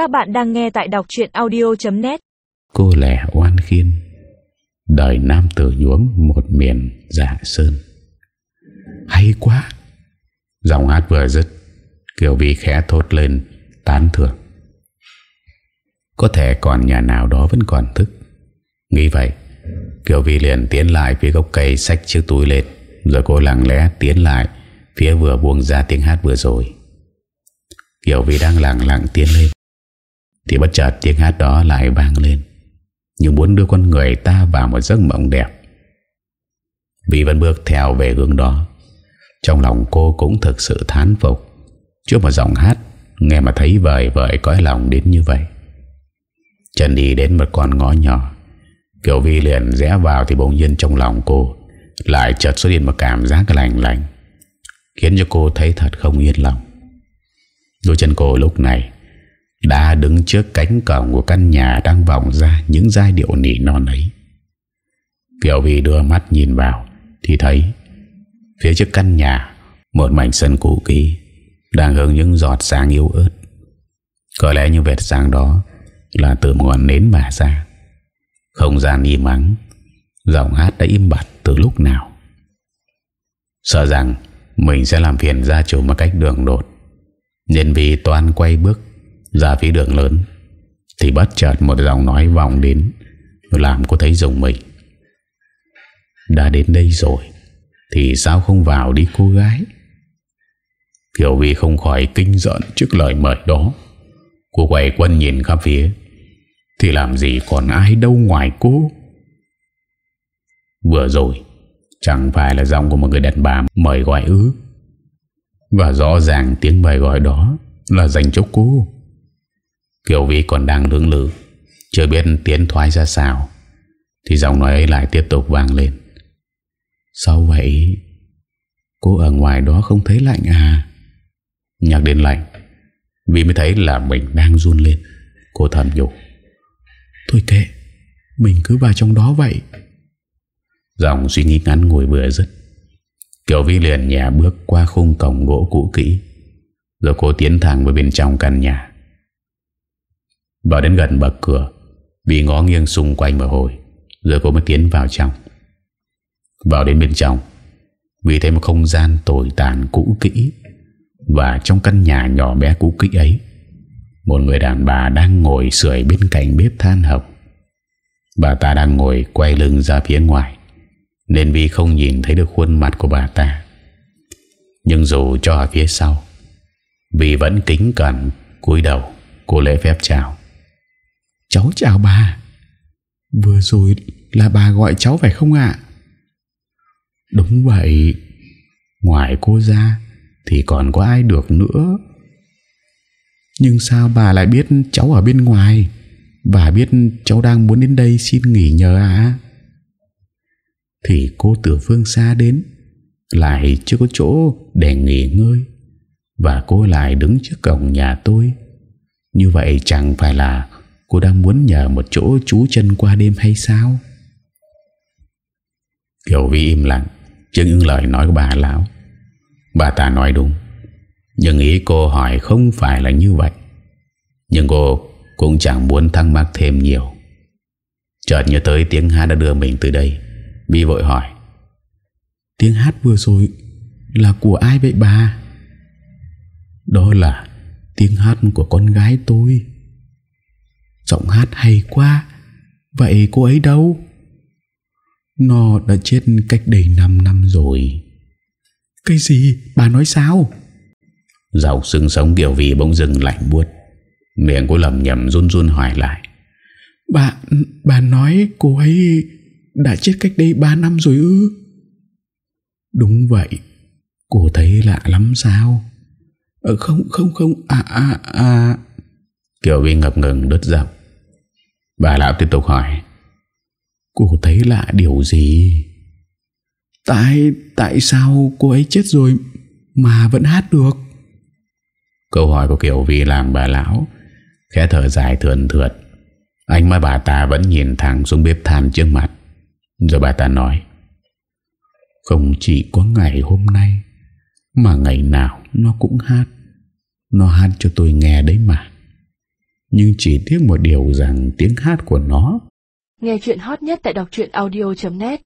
Các bạn đang nghe tại đọc chuyện audio.net Cô lẻ oan khiên, Đời nam tử nhuống một miền dạ sơn. Hay quá! Giọng hát vừa dứt, Kiều Vi khẽ thốt lên, Tán thưởng. Có thể còn nhà nào đó vẫn còn thức. Nghĩ vậy, Kiều Vi liền tiến lại phía gốc cây Xách chiếc túi lên, Rồi cô lặng lẽ tiến lại Phía vừa buông ra tiếng hát vừa rồi. Kiều Vi đang lặng lặng tiến lên. Thì bất chợt tiếng hát đó lại vang lên, Như muốn đưa con người ta vào một giấc mộng đẹp. Vì vẫn bước theo về hướng đó, Trong lòng cô cũng thực sự thán phục. Trước một giọng hát, Nghe mà thấy vời vời cõi lòng đến như vậy. Chân đi đến một con ngõ nhỏ Kiều Vi liền rẽ vào Thì bỗng nhiên trong lòng cô Lại chợt xuất hiện một cảm giác lành lành, Khiến cho cô thấy thật không yên lòng. Đôi chân cô lúc này đã đứng trước cánh cổng của căn nhà Đang vọng ra những giai điệu nỉ non ấy. Kiều Vi đưa mắt nhìn vào, Thì thấy Phía trước căn nhà, Một mảnh sân cũ kỹ, Đang hướng những giọt sáng yếu ớt. Có lẽ như vệt sáng đó Là từ một ngọn nến mà ra. Không gian im ắng, Giọng hát đã im bặt từ lúc nào. Sợ rằng Mình sẽ làm phiền gia chủ một cách đường đột. Nên vì toàn quay bước ra phía đường lớn, Thì bất chợt một giọng nói vọng đến, Làm cô thấy rùng mình. Đã đến đây rồi, Thì sao không vào đi cô gái? Kiều Vi không khỏi kinh giận trước lời mời đó. Cô quay quân nhìn khắp phía, Thì làm gì còn ai đâu ngoài cô? Vừa rồi, Chẳng phải là giọng của một người đàn bà mời gọi ư? Và rõ ràng tiếng mời gọi đó Là dành cho cô. Kiều Vi còn đang lưỡng lự, Chưa biết tiến thoái ra sao, Thì giọng nói ấy lại tiếp tục vang lên. Sao vậy? Cô ở ngoài đó không thấy lạnh à? Nhạc đến lạnh, Vì mới thấy là mình đang run lên, Cô thầm nhủ. Thôi kệ, Mình cứ vào trong đó vậy. Dòng suy nghĩ ngắn ngồi vừa dứt, Kiều Vi liền nhẹ bước qua khung cổng gỗ cũ kỹ, Rồi cô tiến thẳng vào bên trong căn nhà. Vào đến gần bậc cửa, Vì ngó nghiêng xung quanh một hồi Rồi cô mới tiến vào trong. Vào đến bên trong, Vì thấy một không gian tồi tàn cũ kỹ, Và trong căn nhà nhỏ bé cũ kỹ ấy, Một người đàn bà đang ngồi sưởi bên cạnh bếp than hồng Bà ta đang ngồi quay lưng ra phía ngoài, Nên Vi không nhìn thấy được khuôn mặt của bà ta. Nhưng dù cho ở phía sau, Vi vẫn kính cẩn cúi đầu, Cô lễ phép chào. Cháu chào bà. Vừa rồi là bà gọi cháu phải không ạ? Đúng vậy. Ngoài cô ra Thì còn có ai được nữa? Nhưng sao bà lại biết cháu ở bên ngoài? Bà biết cháu đang muốn đến đây xin nghỉ nhờ à Thì cô từ phương xa đến, Lại chưa có chỗ để nghỉ ngơi, Và cô lại đứng trước cổng nhà tôi. Như vậy chẳng phải là Cô đang muốn nhờ một chỗ trú chân qua đêm hay sao? Kiều Vi im lặng Trước những lời nói của bà lão. Bà ta nói đúng Nhưng ý cô hỏi không phải là như vậy. Nhưng cô cũng chẳng muốn thắc mắc thêm nhiều. Chợt nhớ tới tiếng hát đã đưa mình từ đây Vi vội hỏi. Tiếng hát vừa rồi Là của ai vậy bà? Đó là Tiếng hát của con gái tôi Giọng hát hay quá. Vậy cô ấy đâu? Nó đã chết cách đây 5 năm rồi. Cái gì? Bà nói sao? Giọng sưng sống kiểu vì bỗng dừng lạnh buốt. Miệng cô lầm nhầm run run hỏi lại. Bà Bà nói cô ấy Đã chết cách đây 3 năm rồi ư? Đúng vậy. Cô thấy lạ lắm sao? Ờ, Không không không. À à à. Kiều Vi ngập ngừng đứt giọng Bà lão tiếp tục hỏi Cô thấy lạ điều gì? Tại Tại sao cô ấy chết rồi Mà vẫn hát được? Câu hỏi của Kiều Vi làm bà lão Khẽ thở dài thườn thượt. Anh mắt bà ta vẫn nhìn thẳng xuống bếp than trước mặt. Rồi bà ta nói Không chỉ có ngày hôm nay Mà ngày nào nó cũng hát. Nó hát cho tôi nghe đấy mà nhưng chỉ tiếc một điều rằng tiếng hát của nó. Nghe chuyện hot nhất tại đọc audio.net